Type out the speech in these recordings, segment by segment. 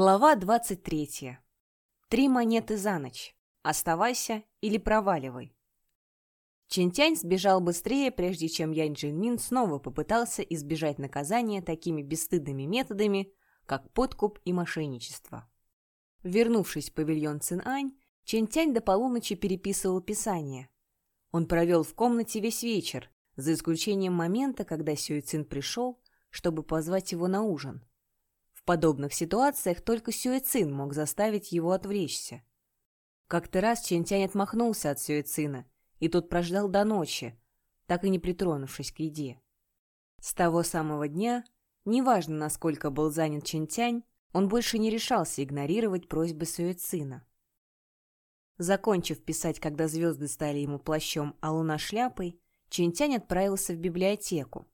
Глава 23. Три монеты за ночь. Оставайся или проваливай. Чинтянь сбежал быстрее, прежде чем Янь Джинмин снова попытался избежать наказания такими бесстыдными методами, как подкуп и мошенничество. Вернувшись в павильон Цинань, Чинтянь до полуночи переписывал писание. Он провел в комнате весь вечер, за исключением момента, когда Сюй Цин пришел, чтобы позвать его на ужин подобных ситуациях только Сюэцин мог заставить его отвлечься. Как-то раз Чентянь отмахнулся от Сюэцина, и тот прождал до ночи, так и не притронувшись к еде. С того самого дня, неважно, насколько был занят Чентянь, он больше не решался игнорировать просьбы Сюэцина. Закончив писать, когда звезды стали ему плащом, а луна шляпой, Чентянь отправился в библиотеку.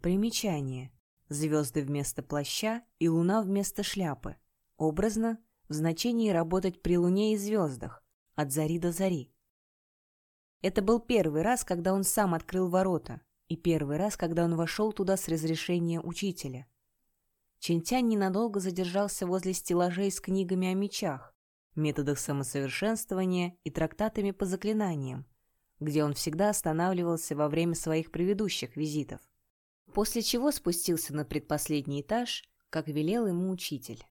Примечание. Звезды вместо плаща и луна вместо шляпы. Образно, в значении работать при луне и звездах, от зари до зари. Это был первый раз, когда он сам открыл ворота, и первый раз, когда он вошел туда с разрешения учителя. Чинтянь ненадолго задержался возле стеллажей с книгами о мечах, методах самосовершенствования и трактатами по заклинаниям, где он всегда останавливался во время своих предыдущих визитов после чего спустился на предпоследний этаж, как велел ему учитель.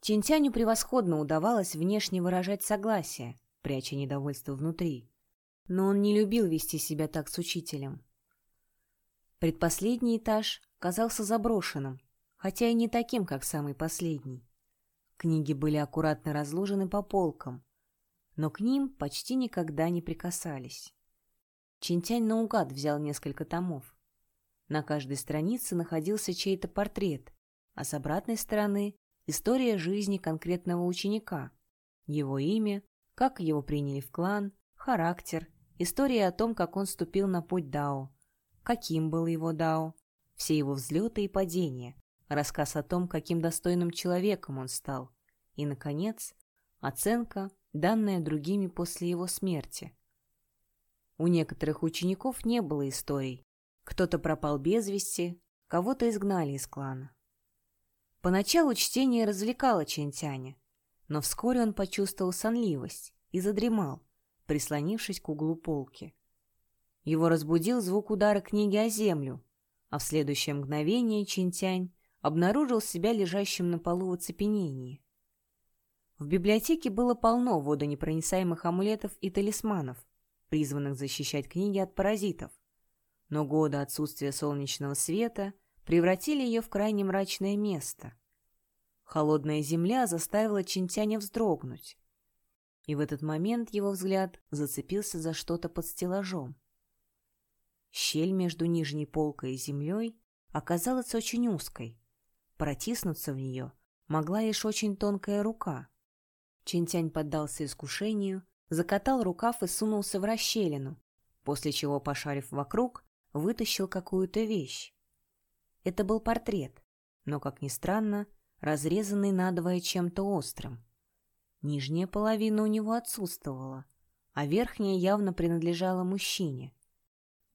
Чинтяню превосходно удавалось внешне выражать согласие, пряча недовольство внутри, но он не любил вести себя так с учителем. Предпоследний этаж казался заброшенным, хотя и не таким, как самый последний. Книги были аккуратно разложены по полкам, но к ним почти никогда не прикасались. Чинтянь наугад взял несколько томов. На каждой странице находился чей-то портрет, а с обратной стороны – история жизни конкретного ученика, его имя, как его приняли в клан, характер, история о том, как он ступил на путь Дао, каким был его Дао, все его взлеты и падения, рассказ о том, каким достойным человеком он стал, и, наконец, оценка, данная другими после его смерти. У некоторых учеников не было историй, кто-то пропал без вести, кого-то изгнали из клана. Поначалу чтение развлекало Чентяня, но вскоре он почувствовал сонливость и задремал, прислонившись к углу полки. Его разбудил звук удара книги о землю, а в следующее мгновение Чинтянь обнаружил себя лежащим на полу в оцепенении. В библиотеке было полно водонепроницаемых амулетов и талисманов, призванных защищать книги от паразитов но годы отсутствия солнечного света превратили ее в крайне мрачное место. Холодная земля заставила Чинтяня вздрогнуть. И в этот момент его взгляд зацепился за что-то под стеллажом. Щель между нижней полкой и землей оказалась очень узкой. Протиснуться в нее могла лишь очень тонкая рука. Чинтянь поддался искушению, закатал рукав и сунулся в расщелину, после чего, пошарив вокруг, вытащил какую-то вещь. Это был портрет, но, как ни странно, разрезанный надвое чем-то острым. Нижняя половина у него отсутствовала, а верхняя явно принадлежала мужчине.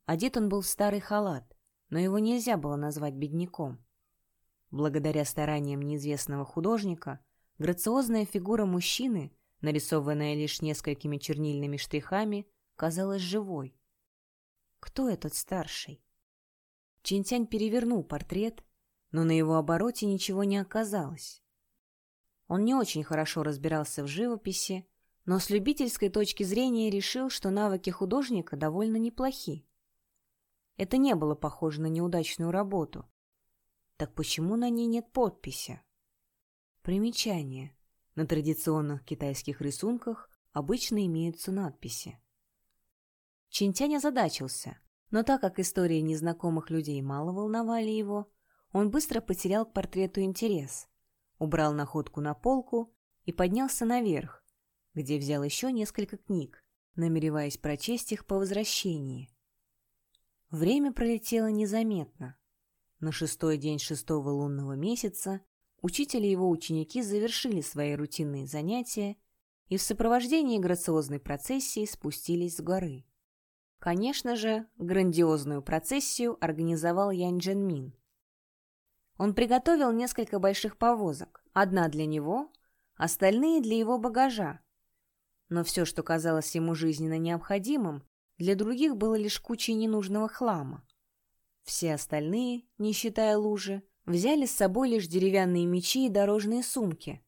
Одет он был в старый халат, но его нельзя было назвать бедняком. Благодаря стараниям неизвестного художника, грациозная фигура мужчины, нарисованная лишь несколькими чернильными штрихами, казалась живой. Кто этот старший? Чинтянь перевернул портрет, но на его обороте ничего не оказалось. Он не очень хорошо разбирался в живописи, но с любительской точки зрения решил, что навыки художника довольно неплохи. Это не было похоже на неудачную работу. Так почему на ней нет подписи? Примечание. На традиционных китайских рисунках обычно имеются надписи. Чинтянь озадачился, но так как истории незнакомых людей мало волновали его, он быстро потерял к портрету интерес, убрал находку на полку и поднялся наверх, где взял еще несколько книг, намереваясь прочесть их по возвращении. Время пролетело незаметно. На шестой день шестого лунного месяца учитель и его ученики завершили свои рутинные занятия и в сопровождении грациозной процессии спустились с горы. Конечно же, грандиозную процессию организовал Янь Дженмин. Он приготовил несколько больших повозок. Одна для него, остальные для его багажа. Но все, что казалось ему жизненно необходимым, для других было лишь кучей ненужного хлама. Все остальные, не считая лужи, взяли с собой лишь деревянные мечи и дорожные сумки.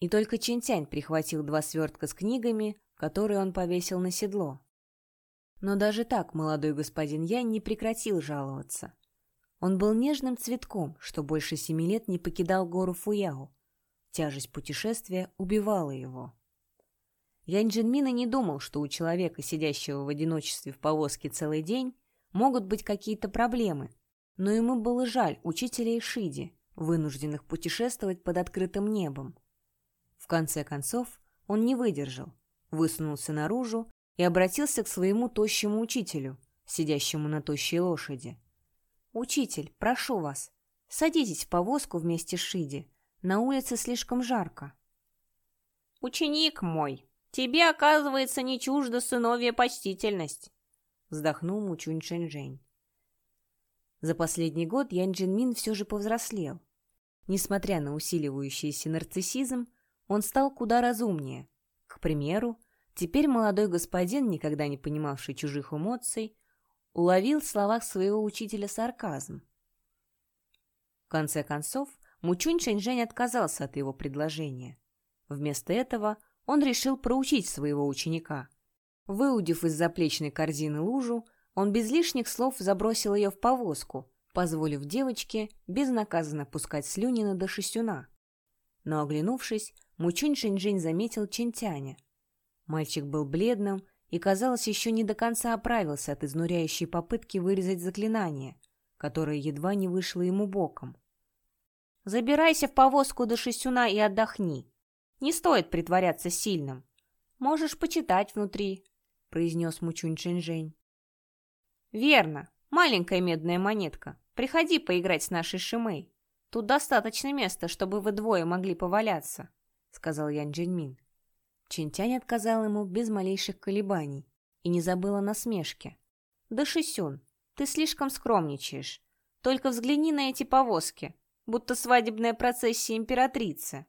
И только Чинтянь прихватил два свертка с книгами, которые он повесил на седло. Но даже так молодой господин Янь не прекратил жаловаться. Он был нежным цветком, что больше семи лет не покидал гору Фуяо. Тяжесть путешествия убивала его. Янь Джинмина не думал, что у человека, сидящего в одиночестве в повозке целый день, могут быть какие-то проблемы, но ему было жаль учителей Шиди, вынужденных путешествовать под открытым небом. В конце концов, он не выдержал, высунулся наружу и обратился к своему тощему учителю, сидящему на тощей лошади. «Учитель, прошу вас, садитесь в повозку вместе с Шиди. На улице слишком жарко». «Ученик мой, тебе, оказывается, не чужда сыновья почтительность», вздохнул Мучунь Шэньчжэнь. За последний год Ян Джинмин все же повзрослел. Несмотря на усиливающийся нарциссизм, он стал куда разумнее. К примеру, теперь молодой господин, никогда не понимавший чужих эмоций, уловил в словах своего учителя сарказм. В конце концов, Мучунь Шэньчжэнь отказался от его предложения. Вместо этого он решил проучить своего ученика. Выудив из заплечной корзины лужу, он без лишних слов забросил ее в повозку, позволив девочке безнаказанно пускать слюни на Дашисюна. Но, оглянувшись, Мучунь Шэньчжэнь заметил Чентяня. Мальчик был бледным и, казалось, еще не до конца оправился от изнуряющей попытки вырезать заклинание, которое едва не вышло ему боком. «Забирайся в повозку до Шисюна и отдохни. Не стоит притворяться сильным. Можешь почитать внутри», — произнес Мучунь Шэньчжэнь. «Верно. Маленькая медная монетка. Приходи поиграть с нашей Шимей. Тут достаточно места, чтобы вы двое могли поваляться», — сказал Ян Джиньмин. Чинтянь отказал ему без малейших колебаний и не забыла насмешки. «Да, Шисюн, ты слишком скромничаешь. Только взгляни на эти повозки, будто свадебная процессия императрицы».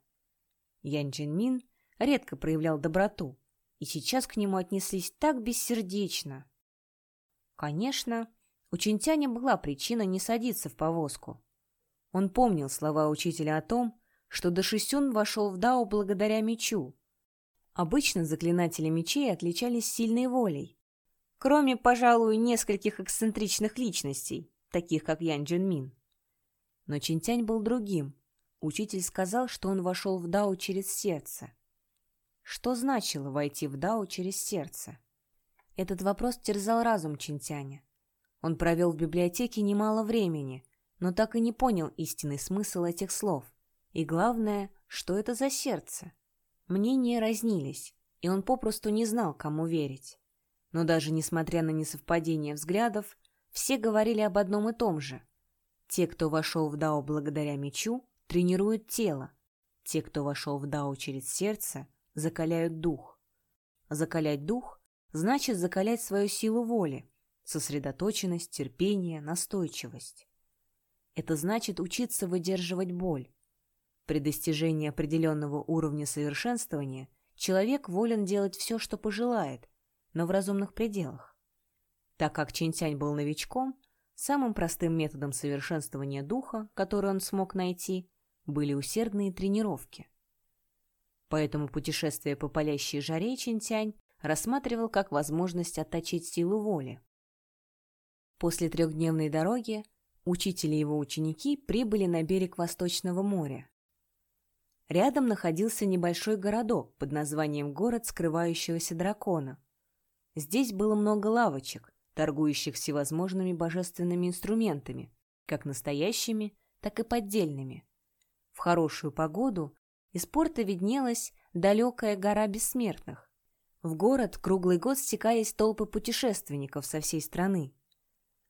Ян Джинмин редко проявлял доброту, и сейчас к нему отнеслись так бессердечно. Конечно, у Чинтяня была причина не садиться в повозку. Он помнил слова учителя о том, что Дашисюн вошел в Дао благодаря мечу. Обычно заклинатели мечей отличались сильной волей. Кроме, пожалуй, нескольких эксцентричных личностей, таких как Ян Джинмин. Но Чинтянь был другим. Учитель сказал, что он вошел в Дао через сердце. Что значило войти в Дао через сердце? Этот вопрос терзал разум Чинтяня. Он провел в библиотеке немало времени, но так и не понял истинный смысл этих слов. И главное, что это за сердце? Мнения разнились, и он попросту не знал, кому верить. Но даже несмотря на несовпадение взглядов, все говорили об одном и том же. Те, кто вошел в Дао благодаря мечу, тренируют тело. Те, кто вошел в Дао через сердце, закаляют дух. Закалять дух значит закалять свою силу воли, сосредоточенность, терпение, настойчивость. Это значит учиться выдерживать боль. При достижении определенного уровня совершенствования человек волен делать все, что пожелает, но в разумных пределах. Так как Чинтянь был новичком, самым простым методом совершенствования духа, который он смог найти, были усердные тренировки. Поэтому путешествие по палящей жаре Чинтянь рассматривал как возможность отточить силу воли. После трехдневной дороги учитель и его ученики прибыли на берег Восточного моря. Рядом находился небольшой городок под названием «Город скрывающегося дракона». Здесь было много лавочек, торгующих всевозможными божественными инструментами, как настоящими, так и поддельными. В хорошую погоду из порта виднелась далекая гора бессмертных, в город круглый год стекались толпы путешественников со всей страны.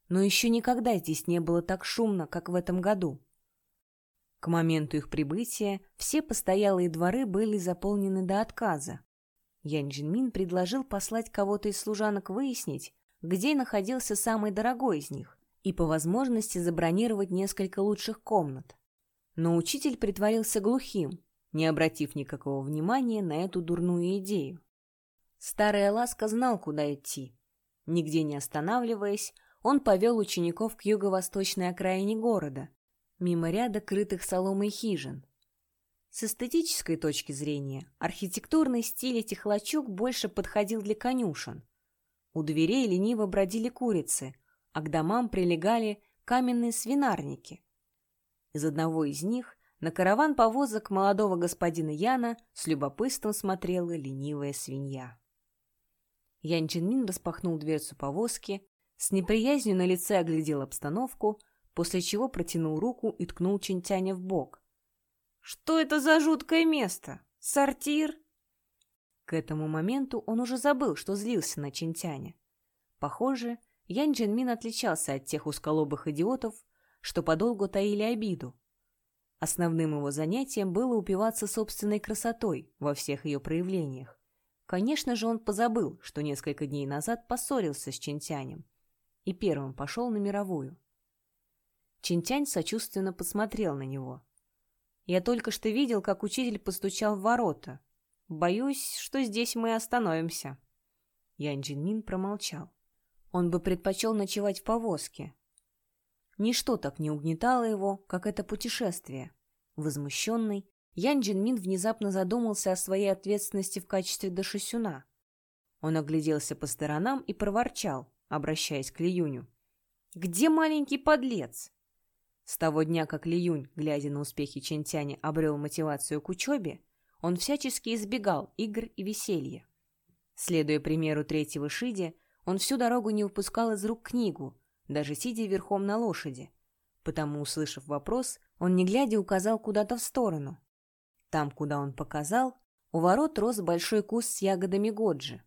Но еще никогда здесь не было так шумно, как в этом году. К моменту их прибытия все постоялые дворы были заполнены до отказа. Ян Джинмин предложил послать кого-то из служанок выяснить, где находился самый дорогой из них, и по возможности забронировать несколько лучших комнат. Но учитель притворился глухим, не обратив никакого внимания на эту дурную идею. Старая Ласка знал, куда идти. Нигде не останавливаясь, он повел учеников к юго-восточной окраине города, мимо ряда крытых соломой хижин. С эстетической точки зрения, архитектурный стиль этих лачуг больше подходил для конюшен. У дверей лениво бродили курицы, а к домам прилегали каменные свинарники. Из одного из них на караван повозок молодого господина Яна с любопытством смотрела ленивая свинья. Ян Чинмин распахнул дверцу повозки, с неприязнью на лице оглядел обстановку, после чего протянул руку и ткнул Чинтяня в бок. «Что это за жуткое место? Сортир?» К этому моменту он уже забыл, что злился на Чинтяня. Похоже, Ян Джинмин отличался от тех узколобых идиотов, что подолгу таили обиду. Основным его занятием было упиваться собственной красотой во всех ее проявлениях. Конечно же, он позабыл, что несколько дней назад поссорился с Чинтянем и первым пошел на мировую. Чинтянь сочувственно посмотрел на него. «Я только что видел, как учитель постучал в ворота. Боюсь, что здесь мы остановимся». Ян Джинмин промолчал. Он бы предпочел ночевать в повозке, Ничто так не угнетало его, как это путешествие. Возмущенный, Ян Джинмин внезапно задумался о своей ответственности в качестве Дашисюна. Он огляделся по сторонам и проворчал, обращаясь к Лиюню. «Где маленький подлец?» С того дня, как Лиюнь, глядя на успехи Чентяня, обрел мотивацию к учебе, он всячески избегал игр и веселья. Следуя примеру третьего Шиди, он всю дорогу не выпускал из рук книгу, даже сидя верхом на лошади. Потому, услышав вопрос, он не глядя указал куда-то в сторону. Там, куда он показал, у ворот рос большой куст с ягодами годжи.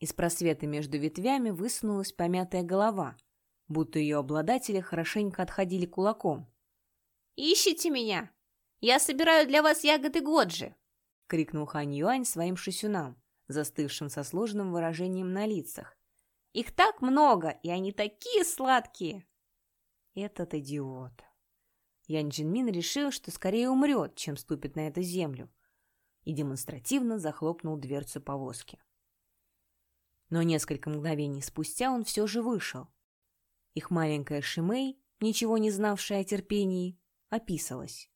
Из просвета между ветвями высунулась помятая голова, будто ее обладатели хорошенько отходили кулаком. «Ищите меня! Я собираю для вас ягоды годжи!» — крикнул Хань Юань своим шисюнам, застывшим со сложным выражением на лицах, их так много, и они такие сладкие. Этот идиот. Ян Джинмин решил, что скорее умрет, чем ступит на эту землю, и демонстративно захлопнул дверцу повозки. Но несколько мгновений спустя он все же вышел. Их маленькая Шимей, ничего не знавшая о терпении, описалась.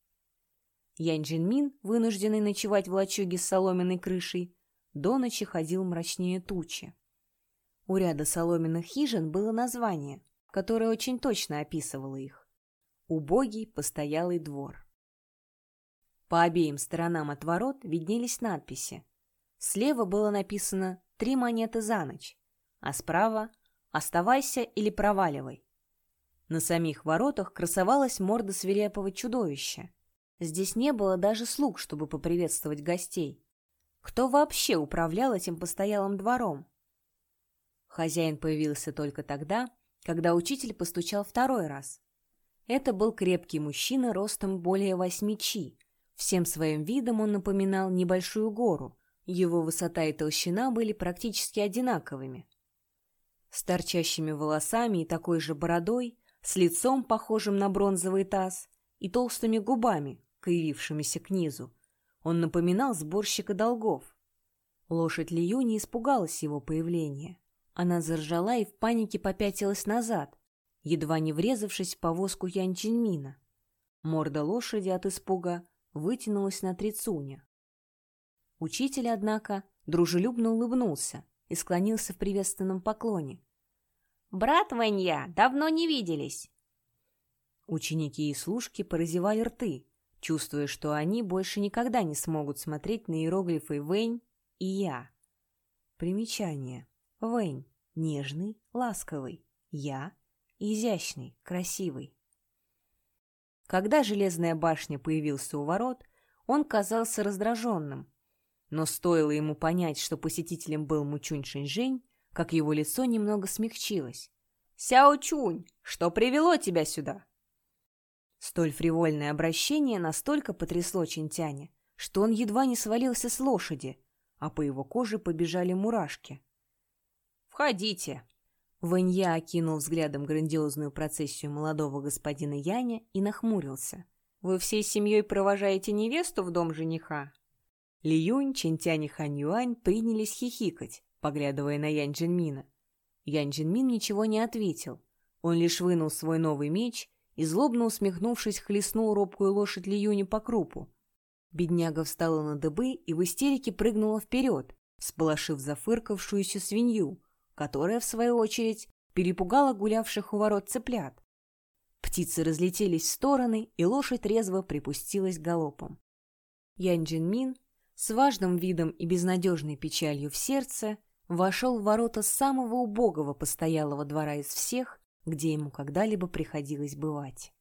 Ян Джинмин, вынужденный ночевать в лачуге с соломенной крышей, до ночи ходил мрачнее тучи. У ряда соломенных хижин было название, которое очень точно описывало их. Убогий постоялый двор. По обеим сторонам от ворот виднелись надписи. Слева было написано «Три монеты за ночь», а справа «Оставайся или проваливай». На самих воротах красовалась морда свирепого чудовища. Здесь не было даже слуг, чтобы поприветствовать гостей. Кто вообще управлял этим постоялым двором? Хозяин появился только тогда, когда учитель постучал второй раз. Это был крепкий мужчина ростом более восьми чи. Всем своим видом он напоминал небольшую гору. Его высота и толщина были практически одинаковыми. С торчащими волосами и такой же бородой, с лицом, похожим на бронзовый таз, и толстыми губами, кривившимися к низу, он напоминал сборщика долгов. Лошадь Лию не испугалась его появления. Она заржала и в панике попятилась назад, едва не врезавшись в повозку Ян Чинмина. Морда лошади от испуга вытянулась на трицуня. Учитель, однако, дружелюбно улыбнулся и склонился в приветственном поклоне. «Брат Ванья, давно не виделись!» Ученики и служки поразевали рты, чувствуя, что они больше никогда не смогут смотреть на иероглифы Вэнь и Я. Примечание. Вэнь – нежный, ласковый. Я – изящный, красивый. Когда железная башня появился у ворот, он казался раздраженным. Но стоило ему понять, что посетителем был Мучунь Шинжень, как его лицо немного смягчилось. «Сяо Чунь, что привело тебя сюда?» Столь фривольное обращение настолько потрясло Чинтяня, что он едва не свалился с лошади, а по его коже побежали мурашки. «Входите!» Ванья окинул взглядом грандиозную процессию молодого господина Яня и нахмурился. «Вы всей семьей провожаете невесту в дом жениха?» Ли Юнь, Чентянь и Хань Юань принялись хихикать, поглядывая на Янь Джинмина. Янь Джинмин ничего не ответил. Он лишь вынул свой новый меч и, злобно усмехнувшись, хлестнул робкую лошадь Ли Юни по крупу. Бедняга встала на дыбы и в истерике прыгнула вперед, сполошив зафыркавшуюся свинью, которая, в свою очередь, перепугала гулявших у ворот цыплят. Птицы разлетелись в стороны, и лошадь резво припустилась галопом. Ян Джин с важным видом и безнадежной печалью в сердце вошел в ворота самого убогого постоялого двора из всех, где ему когда-либо приходилось бывать.